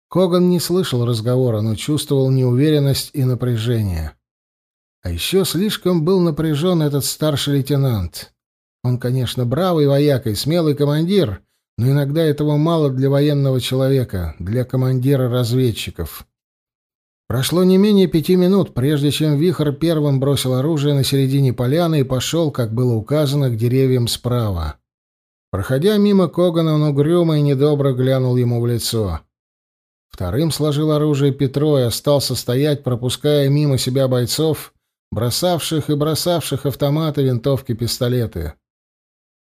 Коган не слышал разговора, но чувствовал неуверенность и напряжение. А еще слишком был напряжен этот старший лейтенант. Он, конечно, бравый вояк и смелый командир, но иногда этого мало для военного человека, для командира разведчиков. Прошло не менее пяти минут, прежде чем Вихр первым бросил оружие на середине поляны и пошел, как было указано, к деревьям справа. Проходя мимо Когана, он угрюмо и недобро глянул ему в лицо. Вторым сложил оружие Петро и остался стоять, пропуская мимо себя бойцов, бросавших и бросавших автоматы, винтовки, пистолеты.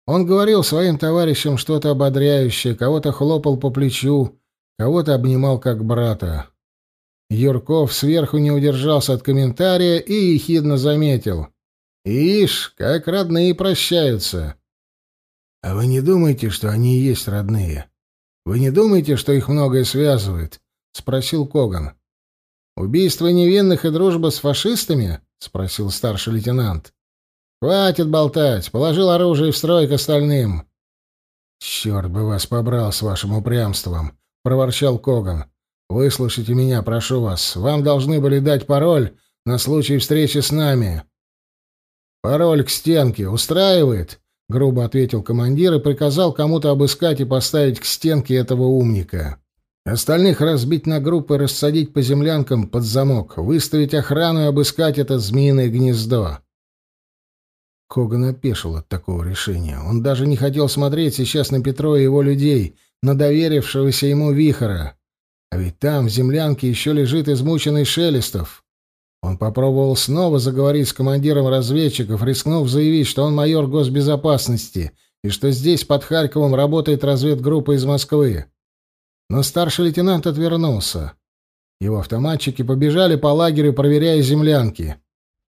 Он говорил своим товарищам что-то ободряющее, кого-то хлопал по плечу, кого-то обнимал как брата. Юрков сверху не удержался от комментария и ехидно заметил. «Ишь, как родные прощаются!» А вы не думаете, что они и есть родные? Вы не думаете, что их многое связывает? спросил Коган. Убийство невинных и дружба с фашистами? спросил старший лейтенант. Хватит болтать, положил оружие в строй к остальным. Черт бы вас побрал с вашим упрямством, проворчал Коган. Выслушайте меня, прошу вас. Вам должны были дать пароль на случай встречи с нами. Пароль к стенке устраивает? — грубо ответил командир и приказал кому-то обыскать и поставить к стенке этого умника. Остальных разбить на группы рассадить по землянкам под замок, выставить охрану и обыскать это змеиное гнездо. Коган опешил от такого решения. Он даже не хотел смотреть сейчас на Петро и его людей, на доверившегося ему Вихора. А ведь там, в землянке, еще лежит измученный Шелестов. Он попробовал снова заговорить с командиром разведчиков, рискнув заявить, что он майор госбезопасности и что здесь, под Харьковом, работает разведгруппа из Москвы. Но старший лейтенант отвернулся. Его автоматчики побежали по лагерю, проверяя землянки.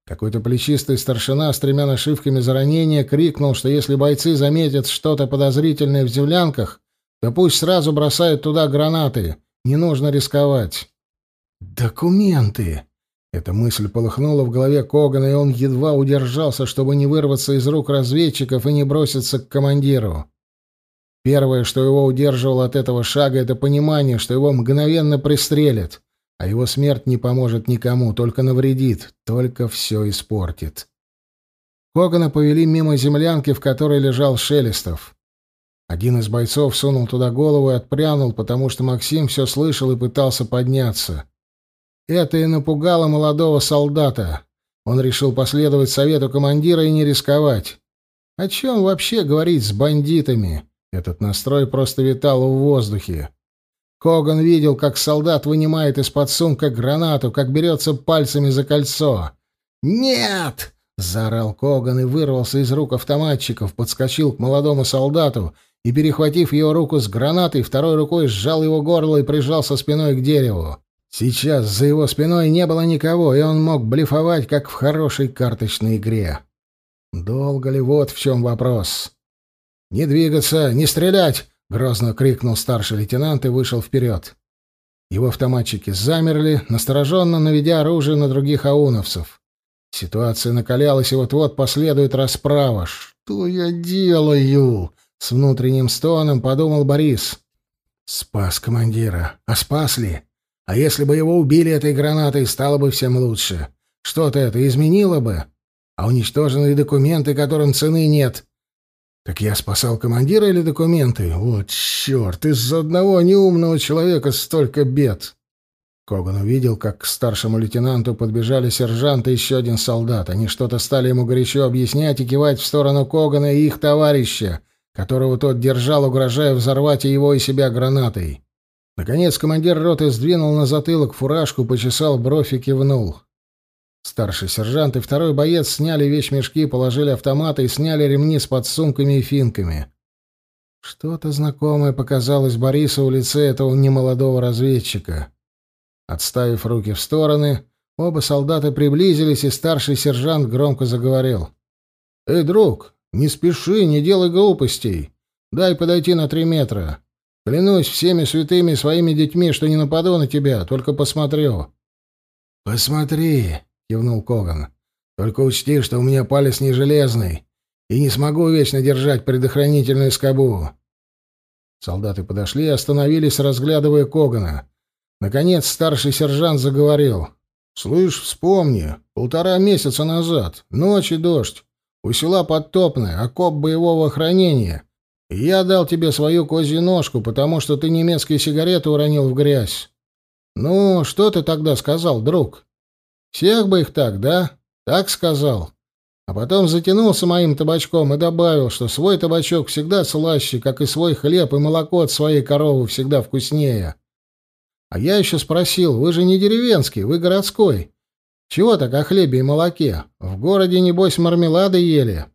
Какой-то плечистый старшина с тремя нашивками за ранение крикнул, что если бойцы заметят что-то подозрительное в землянках, то пусть сразу бросают туда гранаты. Не нужно рисковать. «Документы!» Эта мысль полыхнула в голове Когана, и он едва удержался, чтобы не вырваться из рук разведчиков и не броситься к командиру. Первое, что его удерживало от этого шага, это понимание, что его мгновенно пристрелят, а его смерть не поможет никому, только навредит, только все испортит. Когана повели мимо землянки, в которой лежал Шелестов. Один из бойцов сунул туда голову и отпрянул, потому что Максим все слышал и пытался подняться. Это и напугало молодого солдата. Он решил последовать совету командира и не рисковать. О чем вообще говорить с бандитами? Этот настрой просто витал в воздухе. Коган видел, как солдат вынимает из-под сумка гранату, как берется пальцами за кольцо. «Нет!» — заорал Коган и вырвался из рук автоматчиков, подскочил к молодому солдату и, перехватив его руку с гранатой, второй рукой сжал его горло и прижался спиной к дереву. Сейчас за его спиной не было никого, и он мог блефовать, как в хорошей карточной игре. Долго ли вот в чем вопрос? «Не двигаться, не стрелять!» — грозно крикнул старший лейтенант и вышел вперед. Его автоматчики замерли, настороженно наведя оружие на других ауновцев. Ситуация накалялась, и вот-вот последует расправа. «Что я делаю?» С внутренним стоном подумал Борис. Спас командира. А спас ли? А если бы его убили этой гранатой, стало бы всем лучше. Что-то это изменило бы? А уничтоженные документы, которым цены нет. Так я спасал командира или документы? Вот черт, из-за одного неумного человека столько бед. Коган увидел, как к старшему лейтенанту подбежали сержант и еще один солдат. Они что-то стали ему горячо объяснять и кивать в сторону Когана и их товарища, которого тот держал, угрожая взорвать и его, и себя гранатой. Наконец командир роты сдвинул на затылок фуражку, почесал бровь и кивнул. Старший сержант и второй боец сняли вещмешки, положили автоматы и сняли ремни с подсумками и финками. Что-то знакомое показалось Борису в лице этого немолодого разведчика. Отставив руки в стороны, оба солдата приблизились, и старший сержант громко заговорил. «Эй, друг, не спеши, не делай глупостей. Дай подойти на три метра. Клянусь всеми святыми своими детьми, что не нападу на тебя, только посмотрю». «Посмотри», — кивнул Коган. «Только учти, что у меня палец не железный, и не смогу вечно держать предохранительную скобу». Солдаты подошли и остановились, разглядывая Когана. Наконец старший сержант заговорил. «Слышь, вспомни, полтора месяца назад, ночь и дождь, у села Подтопное, окоп боевого охранения. И я дал тебе свою козью ножку, потому что ты немецкие сигареты уронил в грязь. Ну, что ты тогда сказал, друг? Всех бы их так, да? Так сказал. А потом затянулся моим табачком и добавил, что свой табачок всегда слаще, как и свой хлеб, и молоко от своей коровы всегда вкуснее. А я еще спросил, вы же не деревенский, вы городской. Чего так о хлебе и молоке? В городе, небось, мармелады ели.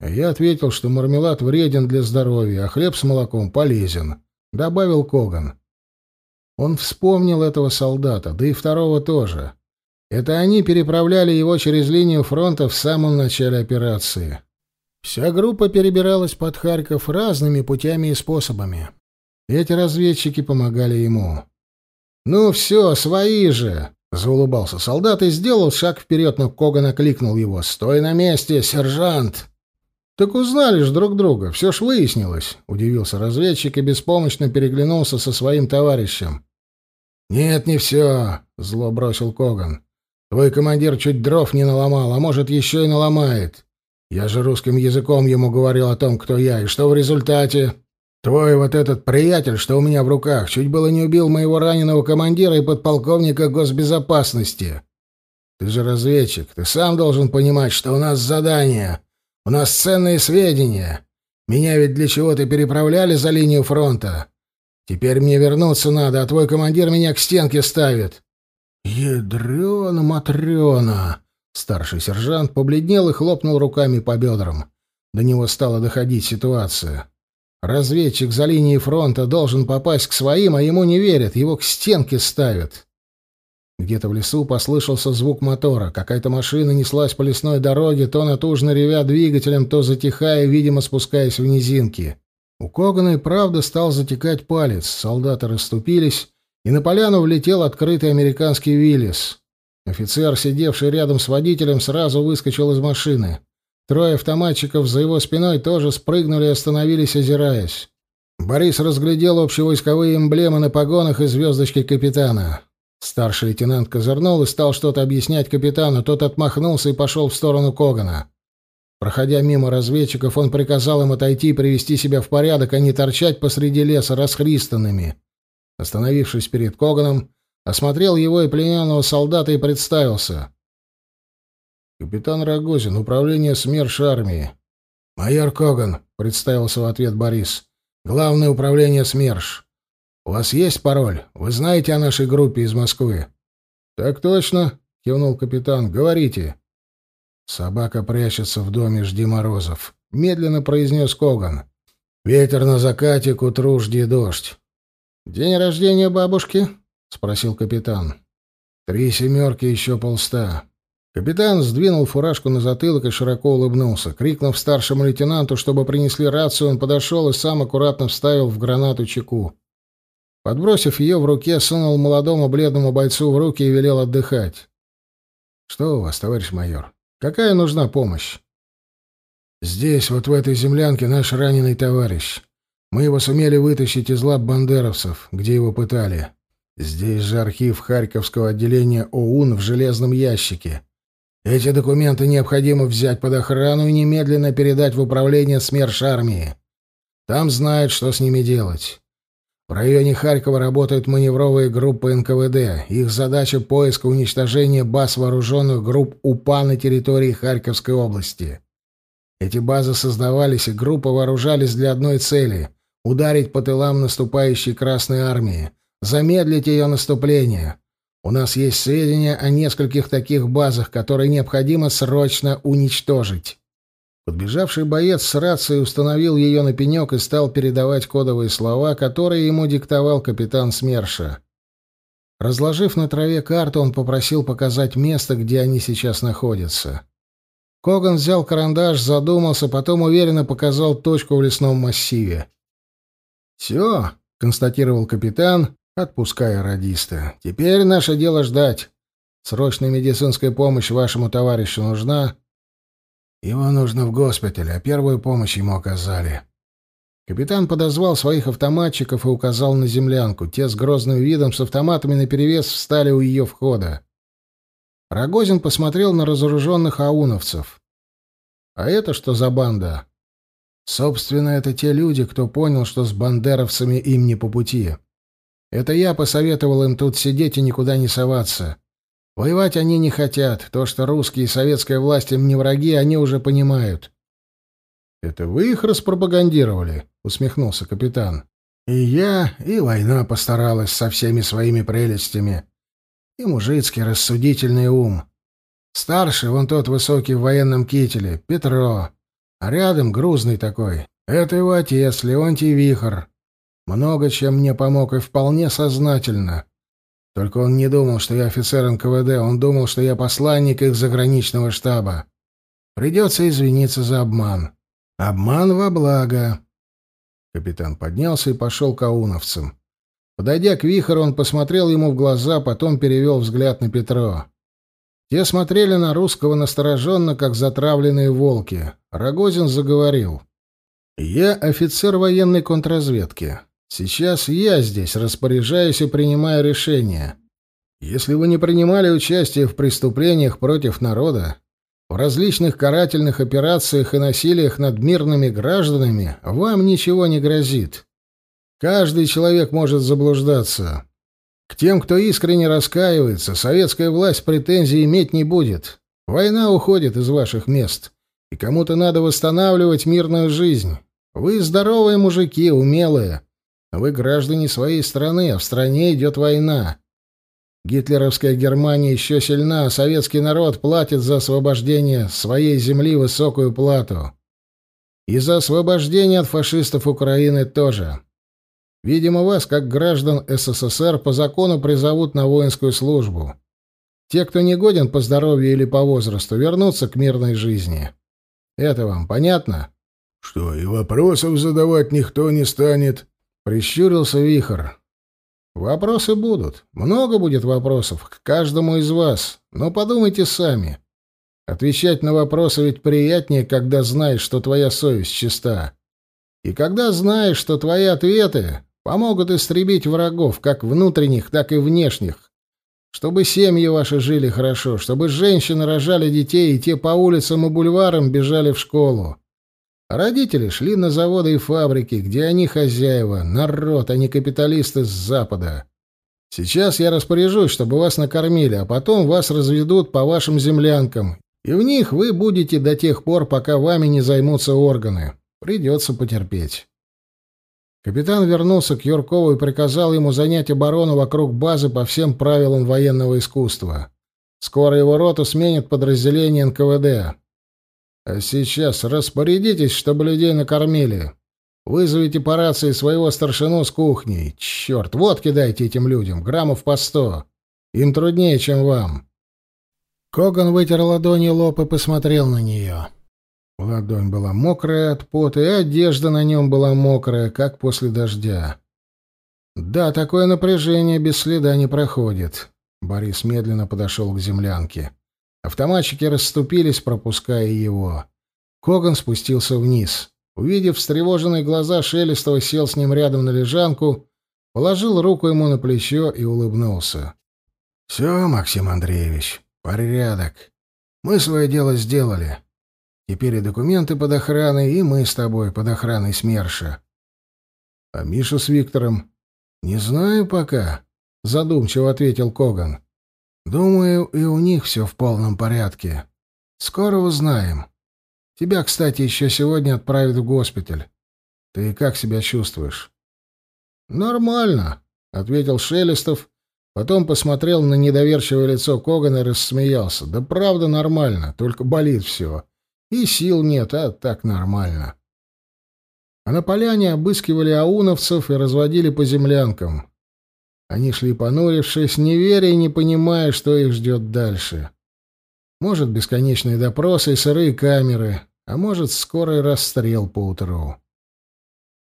Я ответил, что мармелад вреден для здоровья, а хлеб с молоком полезен. Добавил Коган. Он вспомнил этого солдата, да и второго тоже. Это они переправляли его через линию фронта в самом начале операции. Вся группа перебиралась под Харьков разными путями и способами. Эти разведчики помогали ему. «Ну все, свои же!» — заулыбался солдат и сделал шаг вперед, но Коган окликнул его. «Стой на месте, сержант!» «Так узнали ж друг друга, все ж выяснилось», — удивился разведчик и беспомощно переглянулся со своим товарищем. «Нет, не все», — зло бросил Коган. «Твой командир чуть дров не наломал, а может, еще и наломает. Я же русским языком ему говорил о том, кто я, и что в результате...» Твой вот этот приятель, что у меня в руках, чуть было не убил моего раненого командира и подполковника госбезопасности. Ты же разведчик, ты сам должен понимать, что у нас задание, у нас ценные сведения. Меня ведь для чего-то переправляли за линию фронта. Теперь мне вернуться надо, а твой командир меня к стенке ставит. Ядрёна Матрёна! Старший сержант побледнел и хлопнул руками по бедрам. До него стала доходить ситуация. Разведчик за линией фронта должен попасть к своим, а ему не верят, его к стенке ставят. Где-то в лесу послышался звук мотора. Какая-то машина неслась по лесной дороге, то натужно ревя двигателем, то затихая, видимо, спускаясь в низинки. У Когана и правда стал затекать палец. Солдаты расступились, и на поляну влетел открытый американский Виллис. Офицер, сидевший рядом с водителем, сразу выскочил из машины. Трое автоматчиков за его спиной тоже спрыгнули и остановились, озираясь. Борис разглядел общевойсковые эмблемы на погонах и звездочки капитана. Старший лейтенант козырнул и стал что-то объяснять капитану. Тот отмахнулся и пошел в сторону Когана. Проходя мимо разведчиков, он приказал им отойти и привести себя в порядок, а не торчать посреди леса расхристанными. Остановившись перед Коганом, осмотрел его и плененного солдата и представился. «Капитан Рогозин, управление СМЕРШ армии». «Майор Коган», — представился в ответ Борис. «Главное управление СМЕРШ. У вас есть пароль? Вы знаете о нашей группе из Москвы?» «Так точно», — кивнул капитан. «Говорите». «Собака прячется в доме, жди морозов», — медленно произнес Коган. «Ветер на закате, к утру жди дождь». «День рождения бабушки?» — спросил капитан. «Три семерки, еще полста. Капитан сдвинул фуражку на затылок и широко улыбнулся. Крикнув старшему лейтенанту, чтобы принесли рацию, он подошел и сам аккуратно вставил в гранату чеку. Подбросив ее в руке, сунул молодому бледному бойцу в руки и велел отдыхать. «Что у вас, товарищ майор? Какая нужна помощь?» Здесь, вот в этой землянке, наш раненый товарищ. Мы его сумели вытащить из лап бандеровцев, где его пытали. Здесь же архив Харьковского отделения ОУН в железном ящике. Эти документы необходимо взять под охрану и немедленно передать в управление СМЕРШ армии. Там знают, что с ними делать. В районе Харькова работают маневровые группы НКВД. Их задача — поиск и уничтожение баз вооруженных групп УПА на территории Харьковской области. Эти базы создавались, и группы вооружались для одной цели — ударить по тылам наступающей Красной Армии, замедлить ее наступление. У нас есть сведения о нескольких таких базах, которые необходимо срочно уничтожить. Подбежавший боец с рацией установил ее на пенек и стал передавать кодовые слова, которые ему диктовал капитан СМЕРШа. Разложив на траве карту, он попросил показать место, где они сейчас находятся. Коган взял карандаш, задумался, потом уверенно показал точку в лесном массиве. «Все», — констатировал капитан, отпуская радиста. «Теперь наше дело ждать. Срочная медицинская помощь вашему товарищу нужна?» «Его нужно в госпитале, а первую помощь ему оказали». Капитан подозвал своих автоматчиков и указал на землянку. Те с грозным видом с автоматами наперевес встали у ее входа. Рогозин посмотрел на разоруженных ауновцев. «А это что за банда?» «Собственно, это те люди, кто понял, что с бандеровцами им не по пути. Это я посоветовал им тут сидеть и никуда не соваться. Воевать они не хотят. То, что русские и советская власть им не враги, они уже понимают». «Это вы их распропагандировали?» — усмехнулся капитан. «И я, и война постаралась со всеми своими прелестями», и мужицкий рассудительный ум. Старший, вон тот высокий в военном кителе, Петро, а рядом грузный такой. Это его отец, Леонтий Вихр. Много чем мне помог и вполне сознательно. Только он не думал, что я офицер НКВД, он думал, что я посланник их заграничного штаба. Придется извиниться за обман. Обман во благо. Капитан поднялся и пошел к ауновцам. Подойдя к Вихору, он посмотрел ему в глаза, потом перевел взгляд на Петро. Те смотрели на русского настороженно, как затравленные волки. Рогозин заговорил. «Я офицер военной контрразведки. Сейчас я здесь распоряжаюсь и принимаю решения. Если вы не принимали участие в преступлениях против народа, в различных карательных операциях и насилиях над мирными гражданами, вам ничего не грозит. Каждый человек может заблуждаться. К тем, кто искренне раскаивается, советская власть претензий иметь не будет. Война уходит из ваших мест, и кому-то надо восстанавливать мирную жизнь. Вы здоровые мужики, умелые. Вы граждане своей страны, а в стране идет война. Гитлеровская Германия еще сильна, а советский народ платит за освобождение своей земли высокую плату. И за освобождение от фашистов Украины тоже. Видимо, вас, как граждан СССР, по закону призовут на воинскую службу. Те, кто не годен по здоровью или по возрасту, вернутся к мирной жизни. Это вам понятно? — Что, и вопросов задавать никто не станет? — прищурился Вихр. — Вопросы будут. Много будет вопросов к каждому из вас. Но подумайте сами. Отвечать на вопросы ведь приятнее, когда знаешь, что твоя совесть чиста. И когда знаешь, что твои ответы Помогут истребить врагов, как внутренних, так и внешних. Чтобы семьи ваши жили хорошо, чтобы женщины рожали детей, и те по улицам и бульварам бежали в школу. Родители шли на заводы и фабрики, где они хозяева, народ, а не капиталисты с Запада. Сейчас я распоряжусь, чтобы вас накормили, а потом вас разведут по вашим землянкам, и в них вы будете до тех пор, пока вами не займутся органы. Придется потерпеть. Капитан вернулся к Юркову и приказал ему занять оборону вокруг базы по всем правилам военного искусства. Скоро его роту сменит подразделение НКВД. А сейчас распорядитесь, чтобы людей накормили. Вызовите по рации своего старшину с кухней. Черт, вот кидайте этим людям, граммов по сто. Им труднее, чем вам. Коган вытер ладони лоб и посмотрел на нее. Ладонь была мокрая от пота, и одежда на нем была мокрая, как после дождя. Да, такое напряжение без следа не проходит. Борис медленно подошел к землянке. Автоматчики расступились, пропуская его. Коган спустился вниз. Увидев встревоженные глаза Шелестова, сел с ним рядом на лежанку, положил руку ему на плечо и улыбнулся. «Все, Максим Андреевич, порядок. Мы свое дело сделали. Теперь и документы под охраной, и мы с тобой под охраной СМЕРШа. А Миша с Виктором? Не знаю пока, задумчиво ответил Коган. Думаю, и у них все в полном порядке. Скоро узнаем. Тебя, кстати, еще сегодня отправят в госпиталь. Ты как себя чувствуешь? Нормально, ответил Шелестов, потом посмотрел на недоверчивое лицо Когана и рассмеялся. Да правда нормально, только болит все. И сил нет, а так нормально. А на поляне обыскивали ауновцев и разводили по землянкам. Они шли понурившись, не веря и не понимая, что их ждет дальше. Может, бесконечные допросы и сырые камеры, а может, скорый расстрел поутру.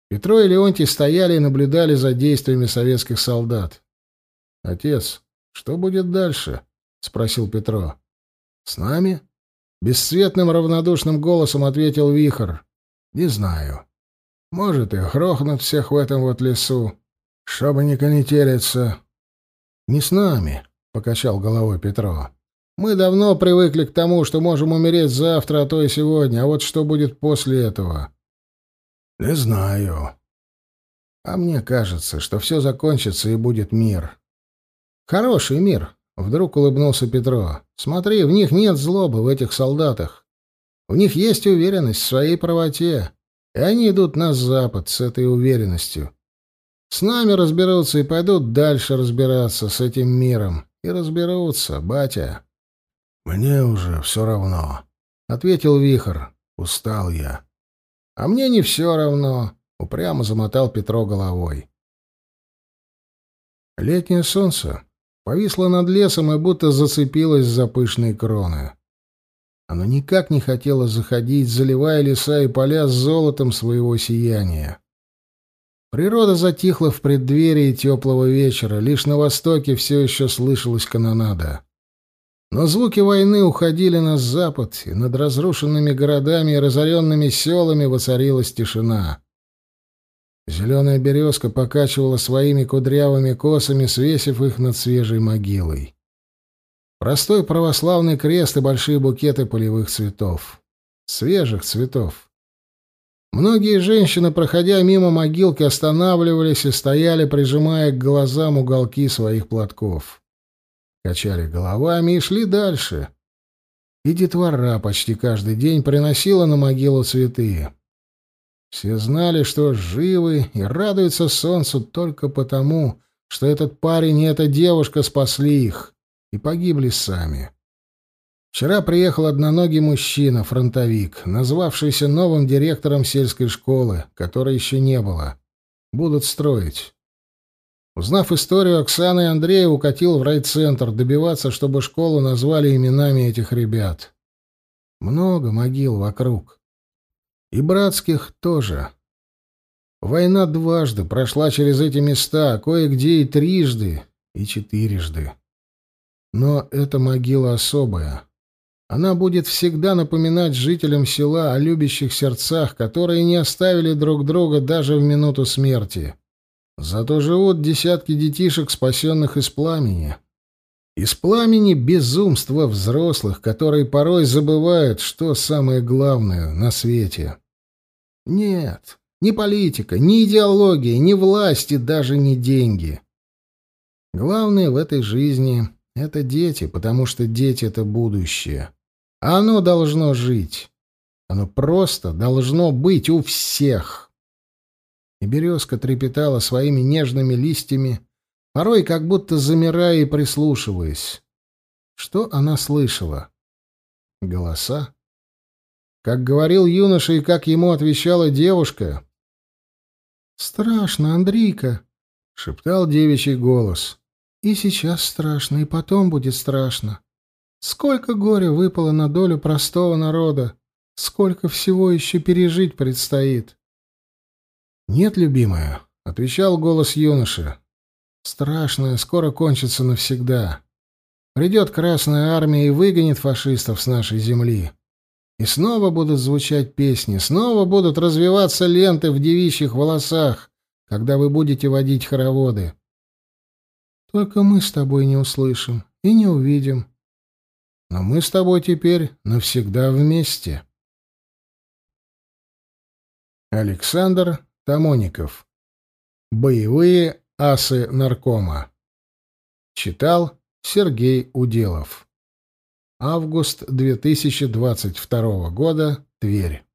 Петро и Леонтий стояли и наблюдали за действиями советских солдат. «Отец, что будет дальше?» — спросил Петро. «С нами?» Бесцветным равнодушным голосом ответил Вихр. «Не знаю. Может, и грохнут всех в этом вот лесу, чтобы не конетелиться». «Не с нами», — покачал головой Петро. «Мы давно привыкли к тому, что можем умереть завтра, а то и сегодня. А вот что будет после этого?» «Не знаю. А мне кажется, что все закончится и будет мир. Хороший мир, Вдруг улыбнулся Петро. «Смотри, в них нет злобы, в этих солдатах. У них есть уверенность в своей правоте, и они идут на запад с этой уверенностью. С нами разберутся и пойдут дальше разбираться с этим миром. И разберутся, батя». «Мне уже все равно», — ответил Вихр. «Устал я». «А мне не все равно», — упрямо замотал Петро головой. Летнее солнце повисла над лесом и будто зацепилась за пышные кроны. Оно никак не хотело заходить, заливая леса и поля золотом своего сияния. Природа затихла в преддверии теплого вечера, лишь на востоке все еще слышалась канонада. Но звуки войны уходили на запад, и над разрушенными городами и разоренными селами воцарилась тишина. Зеленая березка покачивала своими кудрявыми косами, свесив их над свежей могилой. Простой православный крест и большие букеты полевых цветов. Свежих цветов. Многие женщины, проходя мимо могилки, останавливались и стояли, прижимая к глазам уголки своих платков. Качали головами и шли дальше. И детвора почти каждый день приносила на могилу цветы. Все знали, что живы и радуются солнцу только потому, что этот парень и эта девушка спасли их и погибли сами. Вчера приехал одноногий мужчина, фронтовик, назвавшийся новым директором сельской школы, которой еще не было. Будут строить. Узнав историю, Оксана и Андрея укатил в райцентр добиваться, чтобы школу назвали именами этих ребят. Много могил вокруг. И братских тоже. Война дважды прошла через эти места, кое-где и трижды, и четырежды. Но эта могила особая. Она будет всегда напоминать жителям села о любящих сердцах, которые не оставили друг друга даже в минуту смерти. Зато живут десятки детишек, спасенных из пламени. Из пламени безумства взрослых, которые порой забывают, что самое главное на свете. Нет, ни политика, ни идеология, ни власти, даже не деньги. Главное в этой жизни — это дети, потому что дети — это будущее. Оно должно жить. Оно просто должно быть у всех. И березка трепетала своими нежными листьями, порой как будто замирая и прислушиваясь. Что она слышала? Голоса? Как говорил юноша и как ему отвечала девушка. «Страшно, Андрейка», — шептал девичий голос. «И сейчас страшно, и потом будет страшно. Сколько горя выпало на долю простого народа, сколько всего еще пережить предстоит». «Нет, любимая», — отвечал голос юноши. Страшное скоро кончится навсегда. Придет Красная Армия и выгонит фашистов с нашей земли. И снова будут звучать песни, снова будут развиваться ленты в девичьих волосах, когда вы будете водить хороводы. Только мы с тобой не услышим и не увидим. Но мы с тобой теперь навсегда вместе. Александр Тамоников. Боевые асы наркома. Читал Сергей Уделов. Август 2022 года. Тверь.